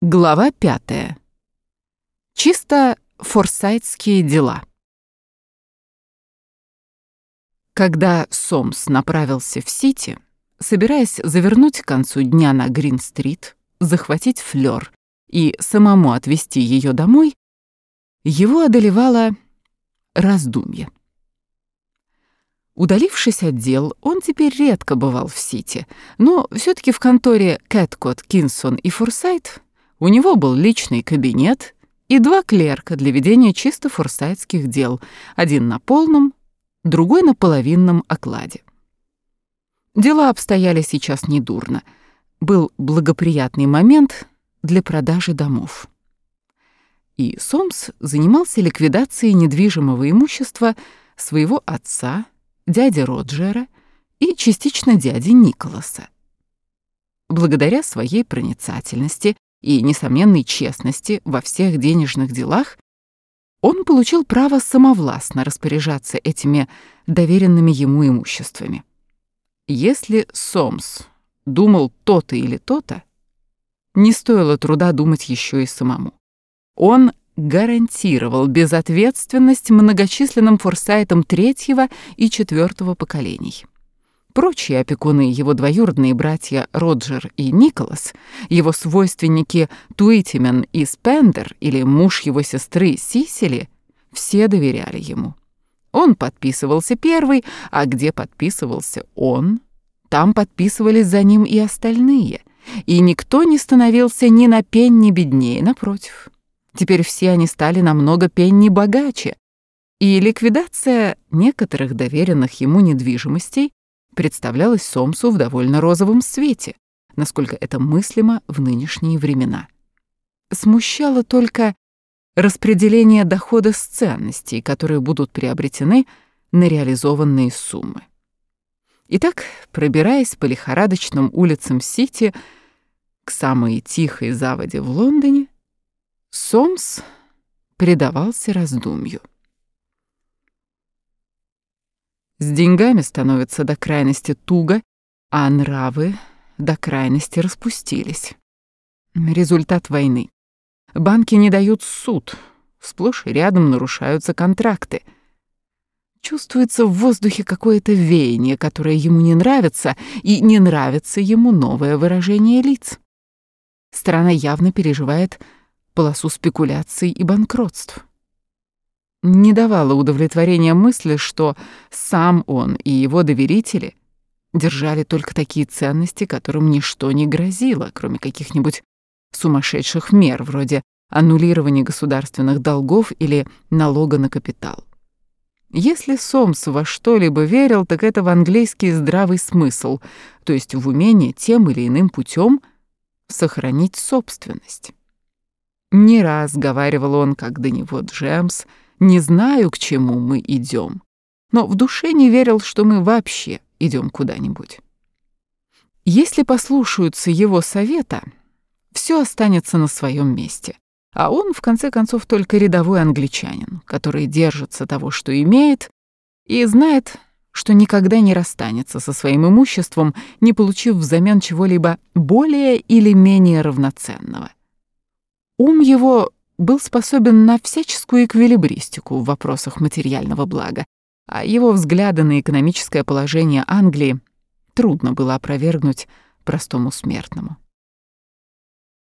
Глава пятая. Чисто форсайтские дела. Когда Сомс направился в Сити, собираясь завернуть к концу дня на Грин-стрит, захватить Флёр и самому отвезти ее домой, его одолевало раздумье. Удалившись от дел, он теперь редко бывал в Сити, но все таки в конторе Кэткот, Кинсон и Форсайт у него был личный кабинет и два клерка для ведения чисто форсайтских дел, один на полном, другой на половинном окладе. Дела обстояли сейчас недурно. Был благоприятный момент для продажи домов. И Сомс занимался ликвидацией недвижимого имущества своего отца, дяди Роджера и частично дяди Николаса. Благодаря своей проницательности и несомненной честности во всех денежных делах, он получил право самовластно распоряжаться этими доверенными ему имуществами. Если Сомс думал то-то или то-то, не стоило труда думать еще и самому. Он гарантировал безответственность многочисленным форсайтам третьего и четвертого поколений. Прочие опекуны, его двоюродные братья Роджер и Николас, его свойственники Туитимен и Спендер или муж его сестры Сисили, все доверяли ему. Он подписывался первый, а где подписывался он, там подписывались за ним и остальные, и никто не становился ни на пенни беднее, напротив. Теперь все они стали намного пенни богаче, и ликвидация некоторых доверенных ему недвижимостей представлялась Сомсу в довольно розовом свете, насколько это мыслимо в нынешние времена. Смущало только распределение дохода с ценностей, которые будут приобретены на реализованные суммы. Итак, пробираясь по лихорадочным улицам Сити к самой тихой заводе в Лондоне, Сомс предавался раздумью. С деньгами становится до крайности туго, а нравы до крайности распустились. Результат войны. Банки не дают суд, сплошь и рядом нарушаются контракты. Чувствуется в воздухе какое-то веяние, которое ему не нравится, и не нравится ему новое выражение лиц. Страна явно переживает полосу спекуляций и банкротств не давало удовлетворения мысли, что сам он и его доверители держали только такие ценности, которым ничто не грозило, кроме каких-нибудь сумасшедших мер, вроде аннулирования государственных долгов или налога на капитал. Если Сомс во что-либо верил, так это в английский здравый смысл, то есть в умение тем или иным путем сохранить собственность. Не раз говаривал он, как до него Джемс — не знаю, к чему мы идем, но в душе не верил, что мы вообще идем куда-нибудь. Если послушаются его совета, все останется на своем месте. А он, в конце концов, только рядовой англичанин, который держится того, что имеет, и знает, что никогда не расстанется со своим имуществом, не получив взамен чего-либо более или менее равноценного. Ум его был способен на всяческую эквилибристику в вопросах материального блага, а его взгляды на экономическое положение Англии трудно было опровергнуть простому смертному.